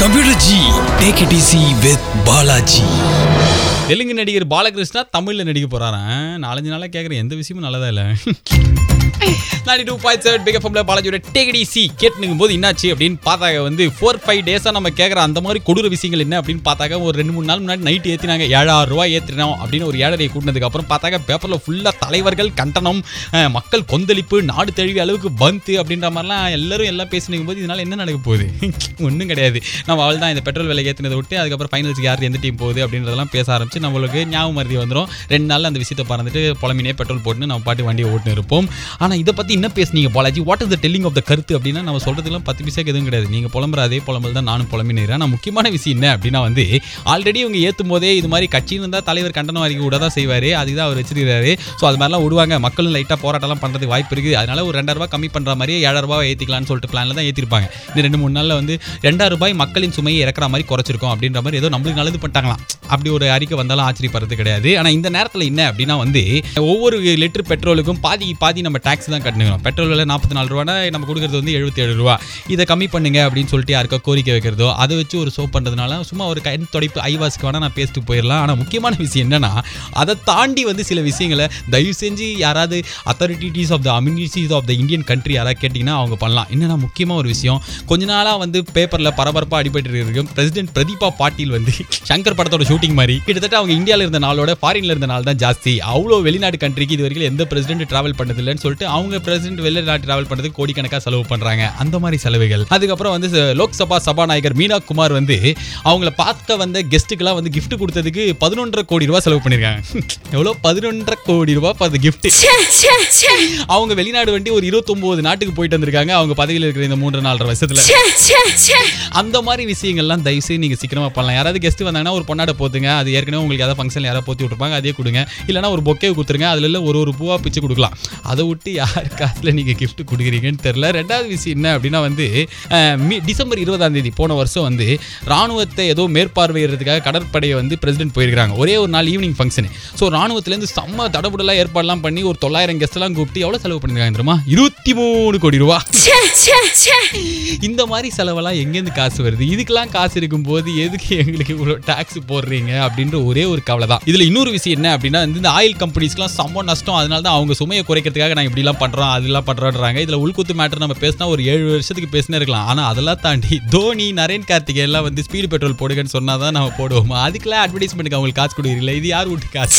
தமிழஜி take it easy with Balaji. Telugu நடிகர் பாலகிருஷ்ணா தமிழில் நடிக்க போகிறாரன் நாலஞ்சு நாளாக கேட்குறேன் எந்த விஷயமும் நல்லதா இல்லை. Ninety two point seven big எஃப்எம்ல பாலாஜியோட டேகடி சி கேட்டுனுங்கும் போது என்னாச்சு அப்படின்னு பார்த்தாக்க வந்து ஃபோர் ஃபைவ் டேஸாக நம்ம கேட்குற அந்த மாதிரி கொடூர விஷயங்கள் என்ன அப்படின்னு பார்த்தாக்க ஒரு ரெண்டு மூணு நாள் முன்னாடி நைட் ஏற்றினாங்க ஏழாயிரம் ரூபாய் ஏற்றினோம் அப்படின்னு ஒரு ஏழரை கூட்டினதுக்கு அப்புறம் பார்த்தாக்க பேப்பரில் ஃபுல்லாக தலைவர்கள் கண்டனம் மக்கள் கொந்தளிப்பு நாடு தழுவிய அளவுக்கு பந்து அப்படின்ற மாதிரிலாம் எல்லாரும் எல்லாம் பேசினுக்கும் போது இதனால் என்ன நடக்க போகுது? ஒன்றும் கிடையாது. நம்ம அவள் தான் இந்த பெட்ரோல் விலை ஏற்றினதை விட்டு அதுக்கப்புறம் ஃபைனல்ஸுக்கு யார் எந்த டீம் போகுது அப்படின்றதெல்லாம் பேச ஆரம்பிச்சு நம்மளுக்கு ஞாபகம் மருதி வந்துடும் ரெண்டு நாள் அந்த விஷயத்தை பறந்துட்டு புலமினே பெட்ரோல் போட்டுன்னு நம்ம பாட்டு வண்டியை ஓட்டுன்னு இருப்போம். ஆனால் இதை பற்றி என்ன பேசுனீங்க Balaji? What is the telling of the கருத்து அப்படின்னா நம்ம சொல்கிறதுலாம் பத்து பிசாக்கு எதுவும் கிடையாது. நீங்கள் புலம்புற அதே புலம்பல் தான் நானும் புலம்பினேன். ஆனால் முக்கியமான விஷயம் என்ன அப்படின்னா வந்து ஆல்ரெடி இவங்க ஏற்றும் போதே இது மாதிரி கட்சின்னு இருந்தால் தலைவர் கண்டனம் அறிக்கை விட தான் செய்வார். அதுக்கு தான் அவர் வச்சிருக்கிறாரு. ஸோ அது மாதிரிலாம் விடுவாங்க. மக்களும் லைட்டாக போராட்டம்லாம் பண்ணுறதுக்கு வாய்ப்பு இருக்குது. அதனால ஒரு ரெண்டாயிரம் ரூபாய் கம்மி பண்ணுற மாதிரி ஏழாயிரம் ரூபாய் ஏற்றிக்கலாம்னு சொல்லிட்டு பிளானில் தான் ஏற்றிருப்பாங்க இந்த ரெண்டு மூணு நாளில் வந்து ரெண்டாயிரம் ரூபாய் மக்களின் சுமையை இறக்குற மாதிரி குறைச்சிருக்கோம் அப்படின்ற மாதிரி ஏதோ நம்மளுக்கு நல்லது பண்ணிட்டாங்களாம். அப்படி ஒரு அறிக்கை வந்தாலும் ஆச்சரியப்படுறது கிடையாது. ஆனால் இந்த நேரத்தில் என்ன அப்படின்னா வந்து ஒவ்வொரு லிட்டர் பெட்ரோலுக்கும் பாதி பாதி நம்ம டேக்ஸ் தான் கட்டணும். பெட்ரோல் விலை நாற்பத்தி நாலு ரூபானா நம்ம கொடுக்குறது வந்து எழுபத்தி ஏழு ரூபா. இதை கம்மி பண்ணுங்க அப்படின்னு சொல்லிட்டு யாருக்கோ கோரிக்கை வைக்கிறதோ அதை வச்சு ஒரு சோப் பண்ணுறதுனால சும்மா ஒரு கண் தொடைப்பு ஐவாஸ்க்கு வேணால் நான் பேசிட்டு போயிடலாம் ஆனால் முக்கியமான விஷயம் என்னென்னா அதை தாண்டி வந்து சில விஷயங்களை தயவு செஞ்சு யாராவது authorities of the immunities of the Indian country யாராவது கேட்டிங்கன்னா அவங்க பண்ணலாம். என்னென்னா முக்கியமாக ஒரு விஷயம் கொஞ்ச நாளாக வந்து பேப்பரில் பரபரப்பாக அடிபட்டு இருக்கும் பிரசிடென்ட் பிரதீபா பாட்டீல் வந்து சங்கர் படத்தோட ஷூட்டிங் மாதிரி கிட்டத்தட்ட அவங்க இந்தியாவில் இருந்த நாளோட ஃபாரின்ல இருந்த நாள் தான் ஜாஸ்தி. அவ்வளோ வெளிநாட்டு கண்ட்ரிக்கு இது வரைக்கும் எந்த பிரசிடென்ட் ட்ராவல் பண்ணதில்லைன்னு சொல்லிட்டு அவங்க பிரசிடென்ட் வெளிநாட்டு டிராவல் பண்ணுறதுக்கு கோடிக்கணக்காக செலவு பண்ணுறாங்க அந்த மாதிரி செலவுகள். அதுக்கப்புறம் வந்து லோக்சபா சபாநாயகர் மீனா குமார் வந்து அவங்கள பார்க்க வந்த கெஸ்ட்டுக்கெல்லாம் வந்து gift கொடுத்ததுக்கு பதினொன்றரை கோடி ரூபாய் செலவு பண்ணியிருக்காங்க எவ்வளோ? பதினொன்றரை கோடி ரூபாய் அது gift. அவங்க வெளிநாடு வண்டி ஒரு இருபத்தொம்போது நாட்டுக்கு போயிட்டு வந்திருக்காங்க. அவங்க பதவியில் இருக்கிற இந்த மூன்று நாலரை வருஷத்துல அந்த மாதிரி விஷயங்கள்லாம் தயவு செய்து நீங்கள் சீக்கிரமாக பண்ணலாம். யாராவது கெஸ்ட் வந்தாங்கன்னா ஒரு பொண்ணாட போத்துங்க. அது ஏற்கனவே உங்களுக்கு ஏதாவது ஃபங்க்ஷன் யாராவது போத்தி விட்டுருப்பாங்க. அதே கொடுங்க. இல்லைனா ஒரு பொக்கே கொடுத்துருங்க. அதுல ஒரு ஒரு பூவா பிச்சு கொடுக்கலாம். அதை விட்டு யார் காசுல நீங்கள் gift கொடுக்குறீங்கன்னு தெரில ரெண்டாவது விஷயம் என்ன அப்படின்னா வந்து டிசம்பர் இருபதாம் தேதி போன வருஷம் வந்து ராணுவத்தை ஏதோ மேற்பார்வையிடுறதுக்காக கடற்படையை வந்து பிரசிடென்ட் போயிருக்காங்க ஒரே ஒரு நாள் ஈவினிங் ஃபங்க்ஷன் ஸோ ராணுவத்துலேருந்து செம்ம தடபுடலாக ஏற்பாடுலாம் பண்ணி ஒரு தொள்ளாயிரம் கெஸ்ட் எல்லாம் கூப்பிட்டு எவ்வளோ செலவு பண்ணிருக்காங்க தெரியுமா? இருபத்தி மூணு கோடி ரூபா. இந்த மாதிரி செலவெல்லாம் எங்கேருந்து காசு வருது? இதுக்கெல்லாம் காசு இருக்கும்போது எதுக்கு எங்களுக்கு இவ்வளோ டாக்ஸ் போடுறீங்க அப்படின்ற ஒரே ஒரு கவலை தான் இதில் இன்னொரு விஷயம் என்ன அப்படின்னா இந்த ஆயில் கம்பெனிஸ்க்குலாம் செம்ம நஷ்டம். அதனால தான் அவங்க சுமையை குறைக்கிறதுக்காக நாங்கள் இப்படிலாம் பண்ணுறோம் அதெல்லாம் பண்ணுறோன்றாங்க இதில் உள்குத்து மேட்டர் நம்ம பேசினா ஒரு ஏழு வருஷத்துக்கு பேசினே இருக்கலாம். ஆனால் அதெல்லாம் தாண்டி தோனி நரேன் கார்த்திகே எல்லாம் வந்து ஸ்பீடு பெட்ரோல் போடுங்கன்னு சொன்னால் தான் நம்ம போடுவோம்? அதுக்கெல்லாம் அட்வர்டைஸ்மெண்ட்டுக்கு அவங்களுக்கு காசு கொடுக்குறீங்களா? இது யார் வீட்டு காசு?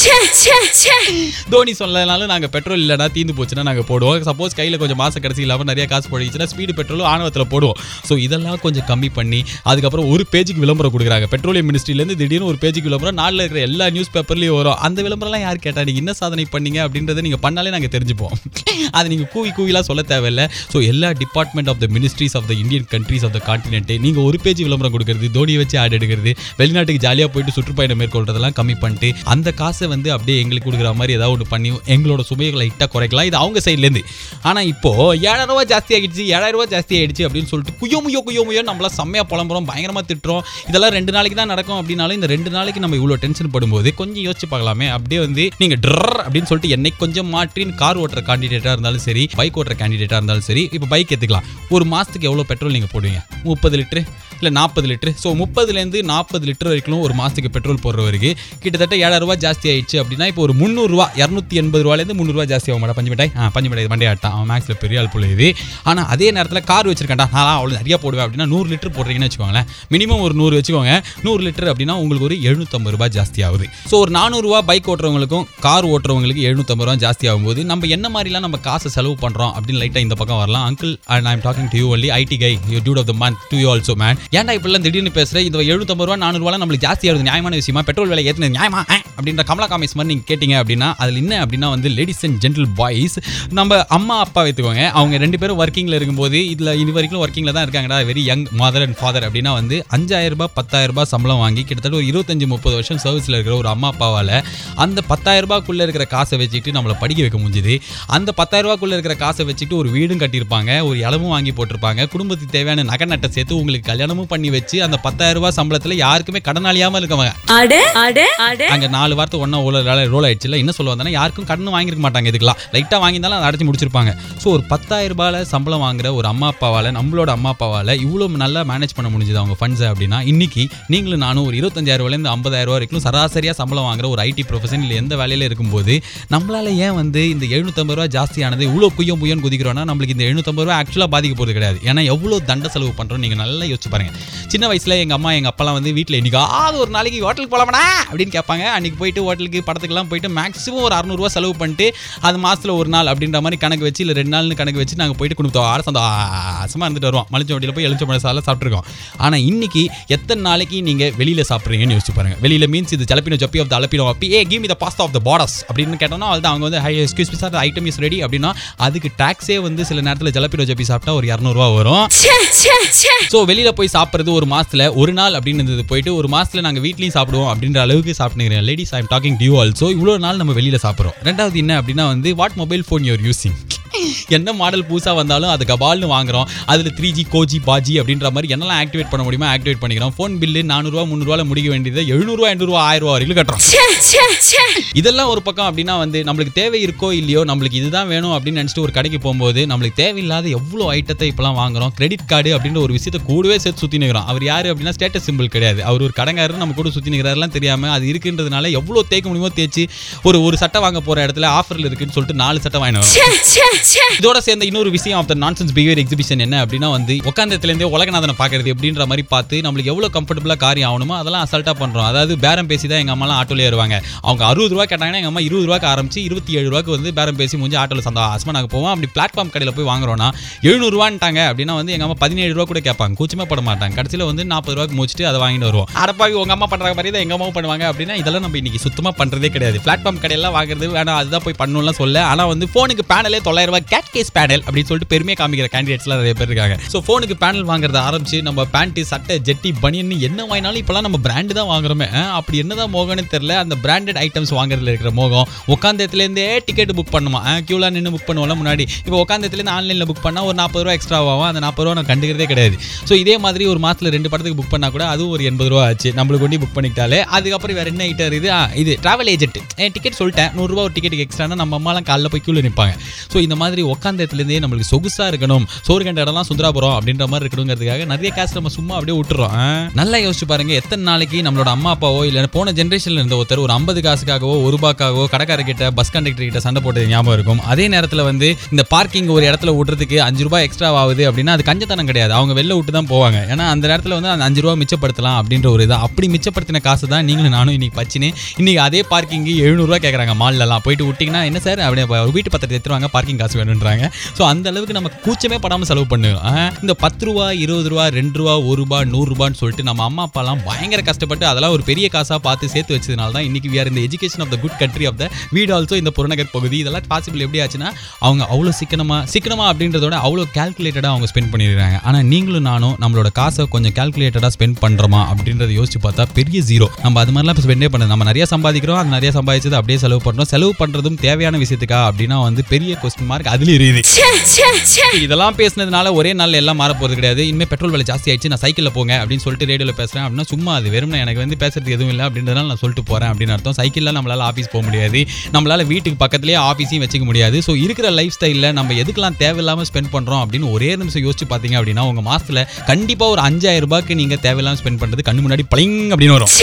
தோனி சொல்லனாலும் நாங்கள் பெட்ரோல் இல்லைனா தீந்து போச்சுன்னா நாங்கள் போடுவோம். சப்போஸ் கையில் கொஞ்சம் மாசம் கடைசி இல்லாமல் நிறைய காசு போடுச்சுன்னா ஸ்பீடு பெட்ரோலும் ஆணவத்தில் போடுவோம். ஸோ இதெல்லாம் கொஞ்சம் கம்மி பண்ணி அதுக்கப்புறம் ஒரு பேஜுக்கு விளம்பரம் கொடுக்குறாங்க. பெட்ரோலியம் மினிஸ்ட்ரியிலேருந்து திடீர்னு ஒரு பேஜுக்கு விளம்பரம் நாட்டில் இருக்கிற எல்லா நியூஸ் பேப்பர்லேயும் வரும். அந்த விளம்பரம்லாம் யார் கேட்டா நீங்கள் என்ன சாதனை பண்ணீங்க? அப்படின்றத நீங்கள் பண்ணாலே நாங்கள் தெரிஞ்சுப்போம். அதை நீங்கள் கூவி கூவிலாம் சொல்ல தேவையில்ல. ஸோ எல்லா department of the ministries of the Indian countries of the continent நீங்கள் ஒரு பேஜ் விளம்பரம் கொடுக்கறது தோனியை வச்சு ஆட் எடுக்கிறது வெளிநாட்டுக்கு ஜாலியாக போயிட்டு சுற்றுப்பயணம் மேற்கொள்றதெல்லாம் கம்மி பண்ணிட்டு அந்த காசை வந்து அப்படியே எங்களுக்கு கொடுக்குற மாதிரி ஏதாவது ஒன்று பண்ணி எங்களோட சுமையை லைட்டாக குறைக்கலாம். இது அவங்க சைட்லேருந்து ஆனால் இப்போ ஏழாயிரம் ரூபா ஜாஸ்தி ஆகிடுச்சு ஏழாயிரம் ஜாஸ்தி ஆகிடுச்சு அப்படின்னு சொல்லிட்டு குயோ முயோ குயோ முயோ நம்மளாம் செம்மையாக புலம்புறோம் பயங்கரமாக திட்டுறோம். இதெல்லாம் ரெண்டு நாளைக்கு தான் நடக்கும் அப்படின்னாலும் இந்த ரெண்டு நாளைக்கு நம்ம இவ்வளோ டென்ஷன் படும்போது கொஞ்சம் யோசிச்சு பார்க்கலாமே. அப்படியே வந்து நீங்கள் ட்ரர் அப்படின்னு சொல்லிட்டு என்னை கொஞ்சம் மாற்றின் கார் ஓட்டுற கேண்டிடேட்டாக இருந்தாலும் சரி பைக் ஓட்டுற கேண்டிடேட்டாக இருந்தாலும் சரி இப்போ பைக் எடுத்துக்கலாம் ஒரு மாதத்துக்கு எவ்வளோ பெட்ரோல் நீங்கள் போடுவீங்க? முப்பது லிட்டரு? இல்லை நாற்பது லிட்டரு? ஸோ முப்பதுலேருந்து நாற்பது லிட்டர் வரைக்கும் ஒரு மாதத்துக்கு பெட்ரோல் போடுற வரைக்கும் கிட்டத்தட்ட ஏழாயிரம் ரூபாய் ஜாஸ்தி ஆயிடுச்சு அப்படின்னா இப்போ ஒரு முந்நூறுரூவா இரநூத்தி எண்பது ரூபாயிலேருந்து முந்நூறுரூவா ஜாஸ்தி ஆகும் மேடம். பஞ்சு மிட்டாய்? ஆ பஞ்சு மிட்டாய் மண்டே ஆட்டான் அவன் மேக்ஸில் பெரிய ஆள் போல இது. ஆனால் அதே நேரத்தில் கார் வச்சிருக்கேன்டா. நான் அவ்வளோ நிறைய போடுவேன் அப்படின்னா நூறு லிட்டர் போடுறீங்கன்னு வச்சுக்கோங்களேன். மினிமம் ஒரு நூறு வச்சுக்கோங்க. நூறு லிட்டர் அப்படின்னா உங்களுக்கு ஒரு எழுநூற்றம்பது ரூபாய் ஜாஸ்தி ஆகுது. ஸோ ஒரு நானூறுரூவா பைக் ஓட்டுறவங்களுக்கும் கார் ஓட்டுறவங்களுக்கு எழுநூற்றம்பது ரூபா ஜாஸ்தி ஆகும்போது நம்ம என்ன மாதிரிலாம் நம்ம காசை செலவு பண்ணுறோம் அப்படின்னு லைட்டாக இந்த பக்கம் வரலாம். Uncle and I'm talking to you only ID guy you dude of the month to you also man ஏன்டா இப்படிலாம் திடீர்னு பேசுகிறேன் இந்த எழுபத்தம்பது ரூபா நானூறுவா நம்மளுக்கு ஜாஸ்தி ஆகுது நியாயமான விஷயமா? பெட்ரோல் விலை ஏற்றின நியாயமா? அப்படின்ற கமலா காமிஸ் மாதிரி நீங்கள் கேட்டிங்க அப்படின்னா அதில் என்ன அப்படின்னா வந்து லேடிஸ் அண்ட் ஜென்டில் பாய்ஸ் நம்ம அம்மா அப்பா வைத்துக்கோங்க. அவங்க ரெண்டு பேரும் ஒர்க்கிங்கில் இருக்கும்போது இதில் இது வரைக்கும் ஒர்க்கிங்கில் தான் இருக்காங்கடா. Very young mother and father அப்படின்னா வந்து அஞ்சாயிரம் ரூபாய் பத்தாயிரம் ரூபாய் சம்பளம் வாங்கி கிட்டத்தட்ட ஒரு இருபத்தஞ்சு முப்பது வருஷம் சர்வீஸில் இருக்கிற ஒரு அம்மா அப்பாவால் அந்த பத்தாயிரம் ரூபாய்க்குள்ளே இருக்கிற காசை வச்சுக்கிட்டு நம்மளை படிக்க வைக்க முடிஞ்சுது. அந்த பத்தாயிரம் ரூபாய்க்குள்ளே இருக்கிற காசை வச்சுக்கிட்டு ஒரு வீடும் கட்டியிருப்பாங்க ஒரு இளமும் வாங்கி போட்டிருப்பாங்க. குடும்பத்துக்கு தேவையான நகை நட்டை சேர்த்து உங்களுக்கு கல்யாணமும் பண்ணி வச்சு அந்த பத்தாயிரம் ரூபாய் சம்பளத்துல யாருக்குமே கடனாளியாம இருக்கவங்க. அங்க நாலு வார்த்தை ஒன்றா ஓல ரோல் ஆயிடுச்சுல என்ன சொல்ல வந்தேன்னா யாருக்கும் கடன் வாங்கியிருக்க மாட்டாங்க இதுக்கெல்லாம். லைட்டாக வாங்கியிருந்தாலும் அதை அடைச்சி முடிச்சிருப்பாங்க. ஸோ ஒரு பத்தாயிரம் ரூபாயில் சம்பளம் வாங்குற ஒரு அம்மா அப்பாவால் நம்மளோட அம்மா அப்பாவால் இவ்வளோ நல்லா மேனேஜ் பண்ண முடிஞ்சுது அவங்க ஃபண்ட்ஸை அப்படின்னா இன்னைக்கு நீங்களும் நானும் ஒரு ஐம்பதாயிரம் ரூபா வரைக்கும் சராசரியாக சம்பளம் வாங்குற ஒரு ஐடி ப்ரொஃபஷன் இல்லை எந்த வேலையில் இருக்கும்போது நம்மளால ஏன் வந்து இந்த எழுநூத்தம்பது ரூபா ஜாஸ்தியானது இவ்வளோ குய்யம் புயன் குதிக்கிறோம்னா நம்மளுக்கு இந்த எழுநூத்தம்பது ரூபா ஆக்சுவலாக பாதிக்க போகிறது கிடையாது. ஏன்னா எவ்வளோ தண்ட செலவு பண்ணுறோம் நீங்கள் நல்லா யோசிச்சு பாருங்கள் சின்ன வயசில் எங்கள் அம்மா எங்கள் அப்பெல்லாம் வந்து வீட்டில் இன்றைக்காவது ஒரு நாளைக்கு ஹோட்டலுக்கு போகலாமடா அப்படின்னு கேட்பாங்க. அன்றைக்கி போயிட்டு ஹோட்டலுக்கு படத்துக்குலாம் போயிட்டு மேக்ஸிமம் ஒரு அறநூறுவா செலவு பண்ணிட்டு அது மாதத்தில் ஒரு நாள் அப்படின்ற மாதிரி கணக்கு வச்சு இல்லை ரெண்டு நாள்னு கணக்கு வச்சு நாங்கள் போயிட்டு குடும்பத்தோட ஆட சந்தோஷமாக இருந்துட்டு வருவோம். மலிச்ச வண்டியில் போய் எழுச்ச மணி சாலை சாப்பிட்ருக்கோம் ஆனால் இன்னைக்கு எத்தனை நாளைக்கு நீங்கள் வெளியில் சாப்பிட்றீங்கன்னு யோசிச்சு பாருங்கள் வெளியில் மீன்ஸ் இது ஜலப்பினோ ஜப்பி ஆஃப் த அலப்பினோ அப்பி a give the past of the பாடஸ் அப்படின்னு கேட்டோம்னா அது அவங்க வந்து hi excuse sir item is ready அப்படின்னா அதுக்கு டாக்ஸே வந்து சில நேரத்தில் ஜலப்பினோ ஜப்பி சாப்பிட்டா ஒரு இரநூறுவா வரும். ஸோ வெளியில் போய் சாப்பிட்றது ஒரு மாசத்துல ஒரு நாள் அப்படின்னு இருந்தது. போயிட்டு ஒரு மாசத்துல நாங்கள் வீட்லையும் சாப்பிடுவோம் அப்படின்ற அளவுக்கு சாப்பிட்டுக்கிறேன். Ladies I'm talking to you also இவ்வளோ நாள் நம்ம வெளியில் சாப்பிட்றோம். ரெண்டாவது என்ன அப்படின்னா வந்து what mobile phone your using என்ன மாடல் புதுசாக வந்தாலும் அது கபால்னு வாங்குறோம். அதில் த்ரீ ஜி கோஜி பாஜி அப்படின்ற மாதிரி என்னெல்லாம் ஆக்டிவேட் பண்ண முடியுமோ ஆக்டிவேட் பண்ணிக்கிறோம். ஃபோன் பில்லு நானூறுரூவா முந்நூறுவாவில் முடிக்க வேண்டியது எழுநூறுவா எண்ணூறுவா ஆயிரம் ரூபா வரைக்கும் கட்டுறோம் இதெல்லாம் ஒரு பக்கம் அப்படின்னா வந்து நம்மளுக்கு தேவை இருக்கோ இல்லையோ நம்மளுக்கு இதுதான் வேணும் அப்படின்னு நினச்சிட்டு ஒரு கடைக்கு போகும்போது நம்மளுக்கு தேவையில்லாத எவ்வளோ ஐட்டத்தை இப்போலாம் வாங்குறோம். கிரெடிட் கார்டு அப்படின்ற ஒரு விஷயத்தை கூடவே சேர்த்து சுற்றி நிற்கிறோம் அவர் யார் அப்படின்னா ஸ்டேட்டஸ் சிம்பிள் கிடையாது. அவர் ஒரு கடங்காரர் நம்ம கூட சுற்றி நிற்கிறாரெல்லாம் தெரியாமல் அது இருக்குன்றதுனால எவ்வளோ தேய்க்க முடியுமோ தேய்ச்சி ஒரு ஒரு சட்டை வாங்க போகிற இடத்துல ஆஃபரில் இருக்குன்னு சொல்லிட்டு நாலு சட்டை வாங்கினோம். இதோட சேர்ந்த இன்னொரு விஷயம் of the nonsense behaviour exhibition என்ன அப்படின்னா வந்து உட்காந்தத்துலேருந்தே உலகநாதனை பார்க்கறது எப்படின்ற மாதிரி பார்த்து நம்மளுக்கு எவ்வளோ கம்ஃபர்டபுளாக காரியம் ஆகணுமோ அதெல்லாம் அசால்ட்டாக பண்ணுறோம் அதாவது பேரம் பேசி தான் எங்கள் அம்மாலாம் ஆட்டோலே ஏறுவாங்க அவங்க அறுபது ரூபா கேட்டாங்கன்னா எங்கள் அம்மா இருபது ரூபாய்க்கு ஆரம்பிச்சு இருபத்தி ஏழு ரூபாய்க்கு வந்து பேரம் பேசி முடிஞ்சு ஆட்டோவில் சந்தோஷமாக நாங்கள் போவோம். அப்படி பிளாட்ஃபார்ம் கடையில் போய் வாங்குறோம்னா எழுநூறுவான்ட்டாங்க அப்படின்னா வந்து எங்கள் அம்மா பதினேழு ரூபா கூட கேட்பாங்க. கூச்சமே பட மாட்டாங்க. கடைசியில் வந்து நாற்பது ரூபாய்க்கு முடிச்சுட்டு அதை வாங்கிட்டு வருவோம். அடப்பாவி உங்கள் அம்மா பண்ணுற மாதிரி தான் எங்கள் அம்மாவும் பண்ணுவாங்க அப்படின்னா இதெல்லாம் நம்ம இன்னைக்கு சுத்தமாக பண்ணுறதே கிடையாது. பிளாட்ஃபார்ம் கடையெல்லாம் வாங்குறது வேணாம் அதுதான் போய் பண்ணணும்லாம் சொல்ல. ஆனால் வந்து ஃபோனுக்கு பேனலே தொள்ளாயிரம் ரூபாய் கேட் கேஸ் பேனல் அப்படின்னு சொல்லிட்டு பெருமையை காமிக்கிற கேண்டிடேட்ஸ்லாம் நிறைய பேர் இருக்காங்க. ஸோ ஃபோனுக்கு பேனல் வாங்குறத ஆரம்பிச்சு நம்ம பேண்ட்டு சட்டை ஜெட்டி பனியன் என்ன வாங்கினாலும் இப்போலாம் நம்ம பிராண்டு தான் வாங்குறோமே. அப்படி என்னதான் மோகம்னு தெரியல. அந்த பிராண்டட் ஐட்டம்ஸ் வாங்குறதுல இருக்கிற மோகம். உட்காந்த இடத்துலேருந்தே டிக்கெட் புக் பண்ணுமா? கியூலாம் நின்று புக் பண்ணுவோம்ல முன்னாடி. இப்போ உட்காந்த இடத்துலேருந்து ஆன்லைனில் புக் பண்ணால் ஒரு நாற்பது ரூபா எக்ஸ்ட்ரா ஆகும். அந்த நாற்பது ரூபா நான் கண்டுக்கிறதே கிடையாது. ஸோ இதே மாதிரி ஒரு மாதத்தில் ரெண்டு படத்துக்கு புக் பண்ணால் கூட அதுவும் ஒரு எண்பது ரூபா ஆச்சு. நம்மளுக்கு ஒண்டி புக் பண்ணிக்கிட்டாலே அதுக்கப்புறம் வேறு என்ன ஐட்டம் இருக்குது? இது ட்ராவல் ஏஜென்ட் டிக்கெட் சொல்லிட்டேன். நூறுரூவா ஒரு டிக்கெட்டுக்கு எக்ஸ்ட்ரானா நம்ம அம்மாலாம் காலைல போய் கியூவில் நிற்பாங்க ஸோ இந்த மாதிரி உட்காந்த இடத்துலேருந்தே நம்மளுக்கு சொகுசாக இருக்கணும். சோறு கண்ட இடம்லாம் சுந்தராபுரம் அப்படின்ற மாதிரி இருக்கணுங்கிறதுக்காக நிறைய காசு நம்ம சும்மா அப்படியே விட்டுறோம். நல்லா யோசிச்சு பாருங்க எத்தனை நாளைக்கு நம்மளோட அம்மா அப்பாவோ இல்லை போன ஜென்ரேஷன்ல இருந்த ஒருத்தர் ஒரு ஐம்பது காசுக்காகவோ ஒரு ரூபாக்காகவோ கடைக்காரர்கிட்ட பஸ் கண்டக்டர் கிட்ட சண்டை போட்டது ஞாபகம் இருக்கும். அதே நேரத்தில் வந்து இந்த பார்க்கிங் ஒரு இடத்துல விட்றதுக்கு அஞ்சு ரூபாய் எக்ஸ்ட்ரா ஆகுது அப்படின்னா அது கஞ்சத்தனம் கிடையாது. அவங்க வெளில விட்டு தான் போவாங்க. ஏன்னா அந்த நேரத்தில் வந்து அந்த அஞ்சு ரூபா மிச்சப்படுத்தலாம் அப்படின்ற ஒரு இது. அப்படி மிச்சப்படுத்தின காசு தான் நீங்களும் நானும் இன்னைக்கு பச்சினேன். இன்னைக்கு அதே பார்க்கிங்கு எழுநூறுவா கேட்குறாங்க மால்லலாம் போயிட்டு விட்டிங்கன்னா என்ன சார்? அப்படியே வீட்டு பத்திரத்தை எடுத்துருவாங்க பார்க்கிங் காசு வேணுன்றாங்க ஸோ அந்த அளவுக்கு நம்ம கூச்சமே படாமல் செலவு பண்ணுவோம் இந்த பத்து ரூபா இருபது ரூபா ரெண்டு ரூபா ஒரு ரூபா நூறு ரூபான்னு சொல்லிட்டு நம்ம அம்மா அப்பாலாம் பயங்கர கஷ்டப்பட்டு அதெல்லாம் ஒரு பெரிய காசாக பார்த்து சேர்த்து வச்சதுனால தான் இன்னைக்கு we இந்த education of the good country of the வீடு ஆல்சோ இந்த புறநகர் பகுதி. இதெல்லாம் பாசிபிள் எப்படி ஆச்சுன்னா அவங்க அவ்வளோ சிக்கனமாக சிக்கனமாக அப்படின்றதோட அவ்வளோ கால்குலேட்டடாக அவங்க ஸ்பெண்ட் பண்ணிடுறாங்க ஆனால் நீங்களும் நானும் நம்மளோட காசை கொஞ்சம் கால்குலேட்டடாக ஸ்பெண்ட் பண்ணுறோமா அப்படின்றத யோசிச்சு பார்த்தா பெரிய ஜீரோ நம்ம அது மாதிரிலாம் இப்போ ஸ்பெண்டே பண்ணது. நம்ம நிறைய சம்பாதிக்கிறோம் அது நிறைய சம்பாதிச்சது அப்படியே செலவு பண்ணுறோம் செலவு பண்ணுறதும் தேவையான விஷயத்துக்கா அப்படின்னா வந்து பெரிய கொஸ்டின் மார்க் அதுலேயும் இருக்குது. ச்சே ச்சே ச்சே. இதெல்லாம் பேசுனதுனால ஒரே நாள்ல எல்லாம் மாற போறது கிடையாது. இனிமேல் பெட்ரோல் விலை ஜாஸ்தி ஆயிடுச்சு நான் சைக்கிளில் போங்க அப்படின்னு சொல்லிட்டு ரேடியோவில் பேசுறேன். அப்படின்னா சும்மா அது வெறும் எனக்கு வந்து பேசுறது எதுவும் இல்லை அப்படின்றதுனால நான் சொல்லிட்டு போறேன் அப்படின்னு அர்த்தம். சைக்கிளில் நம்மளால ஆஃபீஸ் போக முடியாது. நம்மளால வீட்டுக்கு பக்கத்துலேயே ஆஃபீஸையும் வச்சுக்க முடியாது. ஸோ இருக்கிற லைஃப் ஸ்டைலில் நம்ம எதுக்கெல்லாம் தேவையில்லாமல் ஸ்பெண்ட் பண்ணுறோம் அப்படின்னு ஒரே நிமிஷம் யோசிச்சு பார்த்தீங்க அப்படின்னா உங்க மாசத்துல கண்டிப்பாக ஒரு அஞ்சாயிரம் ரூபாய்க்கு நீங்க தேவையில்லாமல் ஸ்பெண்ட் பண்றது கண்ணு முன்னாடி பளிங் அப்படின்னு வரும்.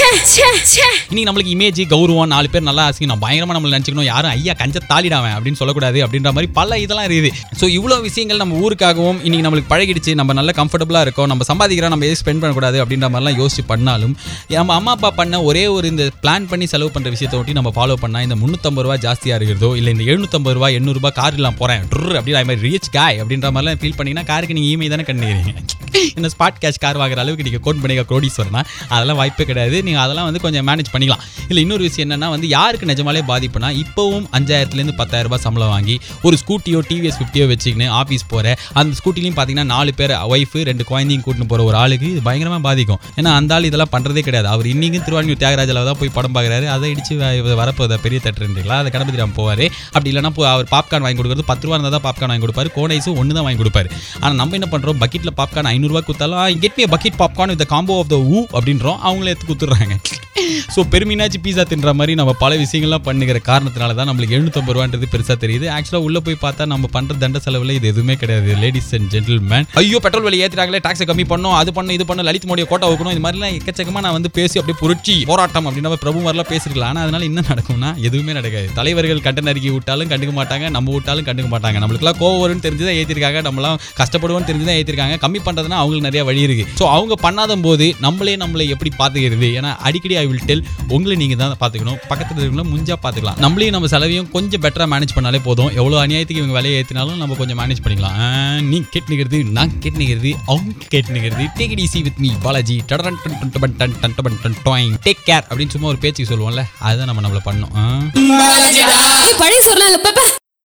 இன்னைக்கு நம்மளுக்கு இமேஜ் கௌரவம் நாலு பேர் நல்லா ஆசைங்க நான் பயங்கரமா நம்மள நினச்சிக்கணும். யாரும் ஐயா கஞ்ச தாளிடாவேன் அப்படின்னு சொல்லக்கூடாது அப்படின்ற மாதிரி பல இதெல்லாம் இருக்குது. ஸோ இவ்வளோ விஷயங்கள் நம்ம ஊருக்காகவும் இன்னைக்கு நம்மளுக்கு பழகிடுச்சு. நம்ம நல்ல கம்ஃபர்டபுளாக இருக்கோம். நம்ம சம்பாதிக்கிறோம். நம்ம எதுவும் ஸ்பெண்ட் பண்ணக்கூடாது அப்படின்ற மாதிரிலாம் யோசிச்சு பண்ணாலும் நம்ம அம்மா அப்பா பண்ண ஒரே ஒரு இந்த பிளான் பண்ணி செலவு பண்ணுற விஷயத்தை ஒட்டி நம்ம ஃபாலோ பண்ணால் இந்த முந்நூற்றம்பது ரூபா ஜாஸ்தியாக இருக்கிறதோ இல்லை இந்த எழுநூற்றம்பது ரூபா எண்ணூறுபா கார்லாம் போகிறேன் ட்ரு அப்படி அது மாதிரி ரீச் காய் அப்படின்ற மாதிரிலாம் ஃபீல் பண்ணிங்கன்னா காருக்கு நீங்கள் இஎம்ஐ தானே கண்டுக்கிறீங்க இந்த ஸ்பாட் கேஷ் கார் வாங்குற அளவுக்கு நீங்கள் கோட் பண்ணிக்க கோடீஸ்வரனா? அதெல்லாம் வாய்ப்பே கிடையாது. நீங்கள் அதெல்லாம் வந்து கொஞ்சம் மேனேஜ் பண்ணிக்கலாம். இல்லை இன்னொரு விஷயம் என்னென்னா வந்து யாருக்கு நிஜமாலே பாதிப்புனா இப்போவும் அஞ்சாயிரத்துலேருந்து பத்தாயிரரூபா சம்பளம் வாங்கி ஒரு ஸ்கூட்டியோ டிவிஎஸ் ஃபிஃப்டியோ வச்சுக்கின்னு ஆஃபீஸ் போகிற அந்த ஸ்கூட்டிலையும் பார்த்தீங்கன்னா நாலு பேர் ஒய்ஃபு ரெண்டு குழந்தையும் கூட்டின்னு போகிற ஒரு ஆளுக்கு இது பயங்கரமாக பாதிக்கும். ஏன்னா அந்த ஆள் இதெல்லாம் பண்ணுறதே கிடையாது. அவர் இன்னைக்கும் திருவாரூர் தியாகராஜில் தான் போய் படம் பார்க்குறாரு அதை இடிச்சு வரப்போதை பெரிய தேட்டருன்றீங்களா அதை கணபதி ராம் போவார். அப்படி இல்லைன்னா அவர் பாப்கார்ன் வாங்கி கொடுக்குறது பத்து ரூபா இருந்தால் தான் பாப்கார்ன் வாங்கி கொடுப்பாரு. கோனைஸும் ஒன்று தான் வாங்கி கொடுப்பாரு. ஆனால் நம்ம என்ன பண்ணுறோம் பக்கெட்டில் பாப்கார்ன் ஐநூறுரூவா கொடுத்தாலும் get me bucket popcorn with combo of the ஊ அப்படின்றோம். அவங்களே எடுத்து கொடுத்துட்றாங்க. ஸோ பெருமீனாச்சு பீஸா தின்ற மாதிரி நம்ம பல விஷயங்கள்லாம் பண்ணுகிற காரணத்தினால தான் நம்மளுக்கு எழுநூத்தம்பது ரூபான்றது பெருசாக தெரியுது. ஆக்சுவலாக உள்ளே போய் பார்த்தா நம்ம பண்ணுற தண்ட செலவில் இது எதுவுமே கிடையாது. லேடிஸ் அண்ட் ஜென்டில்மேன் ஐயோ பெட்ரோல் விலை ஏற்றிட்டாங்களே டாக்ஸை கம்மி பண்ணோம் அது பண்ணும் இது பண்ணும் லலித் மோடியை கோட்டை வைக்கணும் இது மாதிரிலாம் எக்கச்சக்கமாக நான் வந்து பேசி அப்படியே புரட்சி போராட்டம் அப்படின்னு நம்ம பிரபு மாதிரிலாம் பேசிருக்கலாம். ஆனால் அதனால என்ன நடக்கும்னா எதுவுமே நடக்காது. தலைவர்கள் கண்டன அறிக்கை விட்டாலும் கண்டுக்க மாட்டாங்க நம்ம விட்டாலும் கண்டுக்க மாட்டாங்க. நம்மளுக்குலாம் கோவம் வரும்னு தெரிஞ்சு தான் ஏற்றிருக்காங்க நம்மளாம் கஷ்டப்படுவோம்னு தெரிஞ்சு தான் ஏற்றிருக்காங்க கம்மி பண்ணுறதுனா அவங்களுக்கு நிறைய வழி இருக்குது ஸோ அவங்க பண்ணாத போது நம்மளே நம்மளை எப்படி பார்த்துக்கிறது ஏன்னா அடிக்கடி ஐ வில் டெல் உங்களை நீங்கள் தான் பார்த்துக்கணும். பக்கத்தில் இருக்கவங்கள முஞ்சா பார்த்துக்கலாம். நம்மளையும் நம்ம செலவையும் கொஞ்சம் பெட்டராக மேனேஜ் பண்ணாலே போதும். எவ்வளோ அநியாயத்துக்கு இவங்க விலையை ஏற்றினாலும் நம்ம கொஞ்சம் மேனேஜ் பண்ணிக்கலாம். நீ நீ கேட்டுனுக்கிறது நான் கேட்டுனுக்கிறது அவங்க கேட்டுனுக்கிறது take it easy with me Balaji. டடன் டன் டன் டன் டன் டன் டன் டன் டாயிங் டேக் கேர் அப்படின்னு சும்மா ஒரு பேச்சுக்கு சொல்லுவோம்ல அதுதான் நம்ம நம்மளை பண்ணோம். பழைய சொல்லல